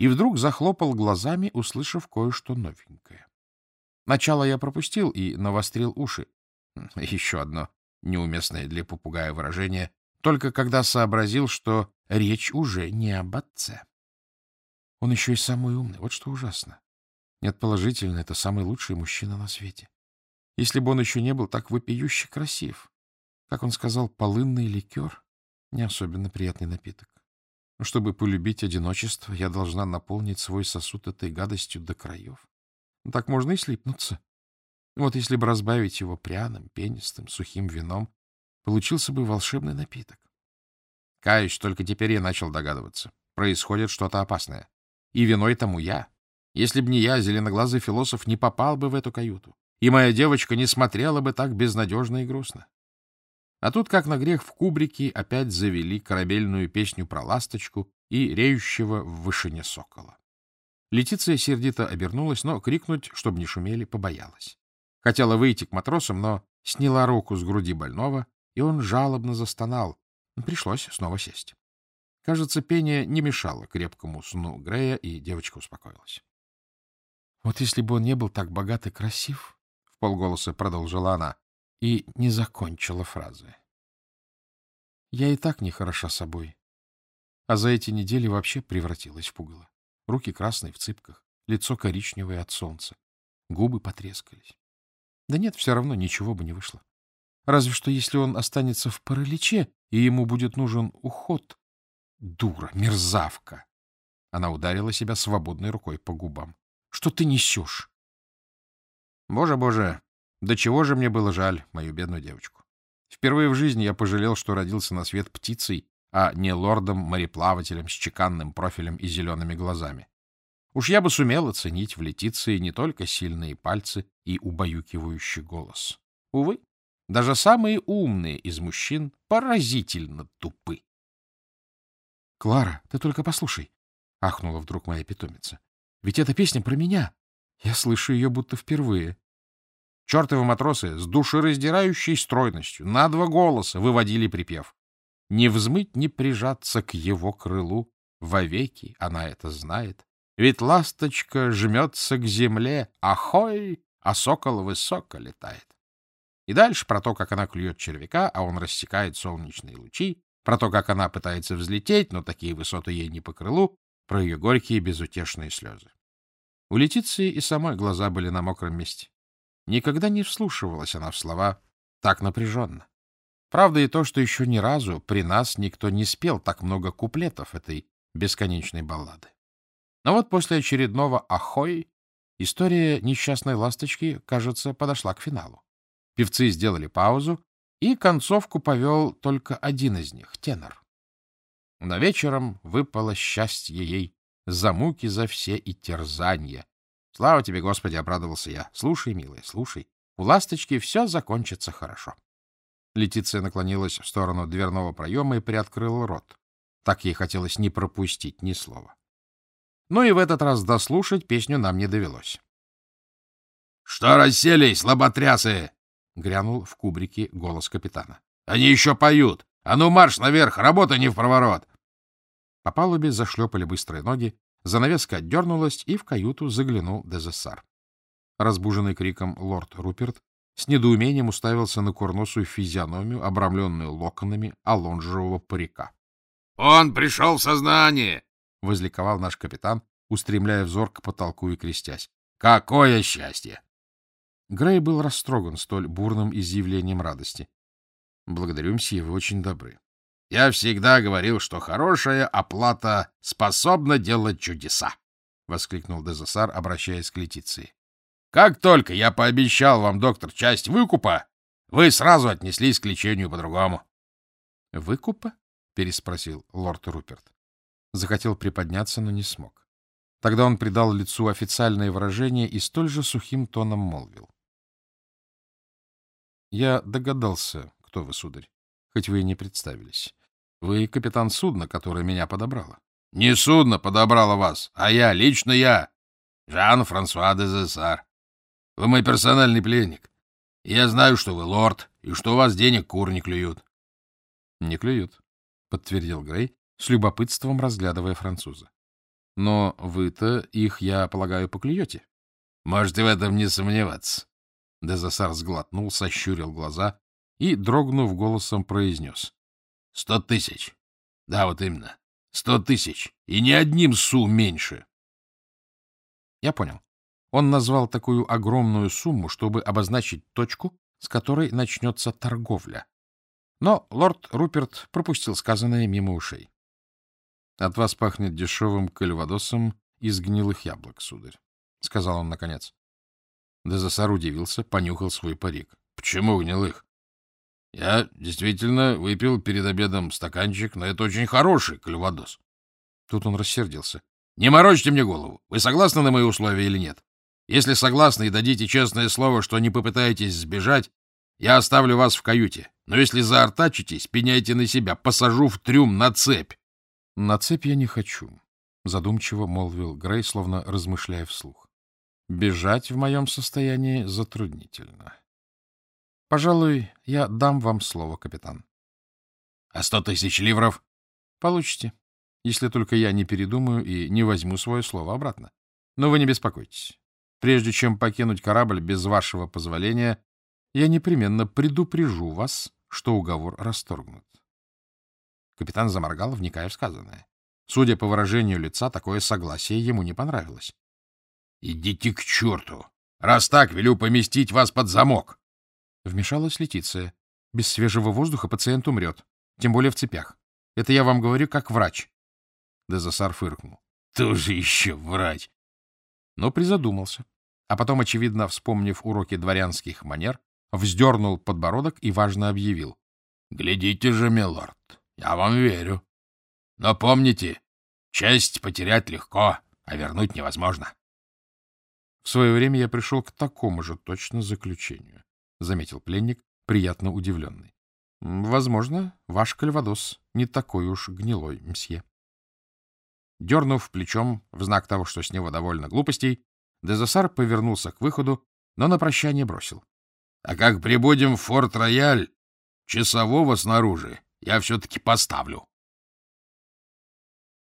и вдруг захлопал глазами, услышав кое-что новенькое. Начало я пропустил и навострил уши. Еще одно неуместное для попугая выражение, только когда сообразил, что речь уже не об отце. Он еще и самый умный, вот что ужасно. Нет, положительно, это самый лучший мужчина на свете. Если бы он еще не был так вопиюще красив. Как он сказал, полынный ликер — не особенно приятный напиток. Но чтобы полюбить одиночество, я должна наполнить свой сосуд этой гадостью до краев. Так можно и слипнуться. Вот если бы разбавить его пряным, пенистым, сухим вином, получился бы волшебный напиток. Каюсь, только теперь я начал догадываться. Происходит что-то опасное. И виной тому я. Если б не я, зеленоглазый философ не попал бы в эту каюту, и моя девочка не смотрела бы так безнадежно и грустно. А тут, как на грех, в кубрике опять завели корабельную песню про ласточку и реющего в вышине сокола. Летиция сердито обернулась, но крикнуть, чтобы не шумели, побоялась. Хотела выйти к матросам, но сняла руку с груди больного, и он жалобно застонал. Пришлось снова сесть. Кажется, пение не мешало крепкому сну Грея, и девочка успокоилась. — Вот если бы он не был так богат и красив, — в полголоса продолжила она, и не закончила фразы. — Я и так не хороша собой, а за эти недели вообще превратилась в пугало. Руки красные в цыпках, лицо коричневое от солнца, губы потрескались. Да нет, все равно ничего бы не вышло. Разве что если он останется в параличе, и ему будет нужен уход. Дура, мерзавка! Она ударила себя свободной рукой по губам. Что ты несешь? Боже, боже, до чего же мне было жаль мою бедную девочку. Впервые в жизни я пожалел, что родился на свет птицей, а не лордом-мореплавателем с чеканным профилем и зелеными глазами. Уж я бы сумел оценить в Летиции не только сильные пальцы и убаюкивающий голос. Увы, даже самые умные из мужчин поразительно тупы. — Клара, ты только послушай, — ахнула вдруг моя питомица. — Ведь эта песня про меня. Я слышу ее будто впервые. Чертовы матросы с душераздирающей стройностью на два голоса выводили припев. Не взмыть, не прижаться к его крылу. Вовеки она это знает. Ведь ласточка жмется к земле, ахой, а сокол высоко летает. И дальше про то, как она клюет червяка, а он рассекает солнечные лучи, про то, как она пытается взлететь, но такие высоты ей не по крылу, про ее горькие безутешные слезы. У Летиции и самой глаза были на мокром месте. Никогда не вслушивалась она в слова так напряженно. Правда и то, что еще ни разу при нас никто не спел так много куплетов этой бесконечной баллады. Но вот после очередного «Ахой» история несчастной ласточки, кажется, подошла к финалу. Певцы сделали паузу, и концовку повел только один из них — тенор. Но вечером выпало счастье ей за муки за все и терзанья. Слава тебе, Господи, обрадовался я. Слушай, милая, слушай. У ласточки все закончится хорошо. Летиция наклонилась в сторону дверного проема и приоткрыла рот. Так ей хотелось не пропустить ни слова. Ну и в этот раз дослушать песню нам не довелось. — Что расселись, лоботрясы? — грянул в кубрике голос капитана. — Они еще поют! А ну марш наверх, работа не в проворот! По палубе зашлепали быстрые ноги, занавеска отдернулась, и в каюту заглянул Дезессар. Разбуженный криком лорд Руперт с недоумением уставился на курносую физиономию, обрамленную локонами алонжевого парика. — Он пришел в сознание! — возликовал наш капитан, устремляя взор к потолку и крестясь. — Какое счастье! Грей был растроган столь бурным изъявлением радости. — Благодарю, мсье, вы очень добры. — Я всегда говорил, что хорошая оплата способна делать чудеса! — воскликнул Дезасар, обращаясь к Летиции. — Как только я пообещал вам, доктор, часть выкупа, вы сразу отнеслись к лечению по-другому. — Выкупа? — переспросил лорд Руперт. Захотел приподняться, но не смог. Тогда он придал лицу официальное выражение и столь же сухим тоном молвил. — Я догадался, кто вы, сударь, хоть вы и не представились. Вы капитан судна, которое меня подобрало. — Не судно подобрало вас, а я, лично я, Жан-Франсуа де Зессар. Вы мой персональный пленник. Я знаю, что вы лорд, и что у вас денег кур не клюют. — Не клюют, — подтвердил Грей, с любопытством разглядывая француза. Но вы-то их, я полагаю, поклюете. Можете в этом не сомневаться. Дезасар сглотнул, сощурил глаза и, дрогнув голосом, произнес. — Сто тысяч. Да, вот именно. Сто тысяч. И ни одним су меньше. Я понял. Он назвал такую огромную сумму, чтобы обозначить точку, с которой начнется торговля. Но лорд Руперт пропустил сказанное мимо ушей. — От вас пахнет дешевым кальвадосом из гнилых яблок, сударь, — сказал он наконец. Дезасар удивился, понюхал свой парик. — Почему гнилых? Я действительно выпил перед обедом стаканчик, но это очень хороший кальвадос. Тут он рассердился. — Не морочьте мне голову. Вы согласны на мои условия или нет? Если согласны и дадите честное слово, что не попытаетесь сбежать, я оставлю вас в каюте. Но если заортачитесь, пеняйте на себя, посажу в трюм на цепь. — На цепь я не хочу, — задумчиво молвил Грей, словно размышляя вслух. — Бежать в моем состоянии затруднительно. Пожалуй, я дам вам слово, капитан. — А сто тысяч ливров? — Получите, если только я не передумаю и не возьму свое слово обратно. Но вы не беспокойтесь. Прежде чем покинуть корабль без вашего позволения, я непременно предупрежу вас, что уговор расторгнут. Капитан заморгал, вникая в сказанное. Судя по выражению лица, такое согласие ему не понравилось. — Идите к черту! Раз так, велю поместить вас под замок! Вмешалась Летиция. Без свежего воздуха пациент умрет, тем более в цепях. Это я вам говорю как врач. Дезасар фыркнул. — Тоже еще врач! Но призадумался, а потом, очевидно, вспомнив уроки дворянских манер, вздернул подбородок и важно объявил. — Глядите же, милорд, я вам верю. Но помните, честь потерять легко, а вернуть невозможно. В свое время я пришел к такому же точно заключению. — заметил пленник, приятно удивленный. — Возможно, ваш кальвадос не такой уж гнилой, мсье. Дернув плечом в знак того, что с него довольно глупостей, Дезасар повернулся к выходу, но на прощание бросил. — А как прибудем в Форт-Рояль, часового снаружи я все-таки поставлю.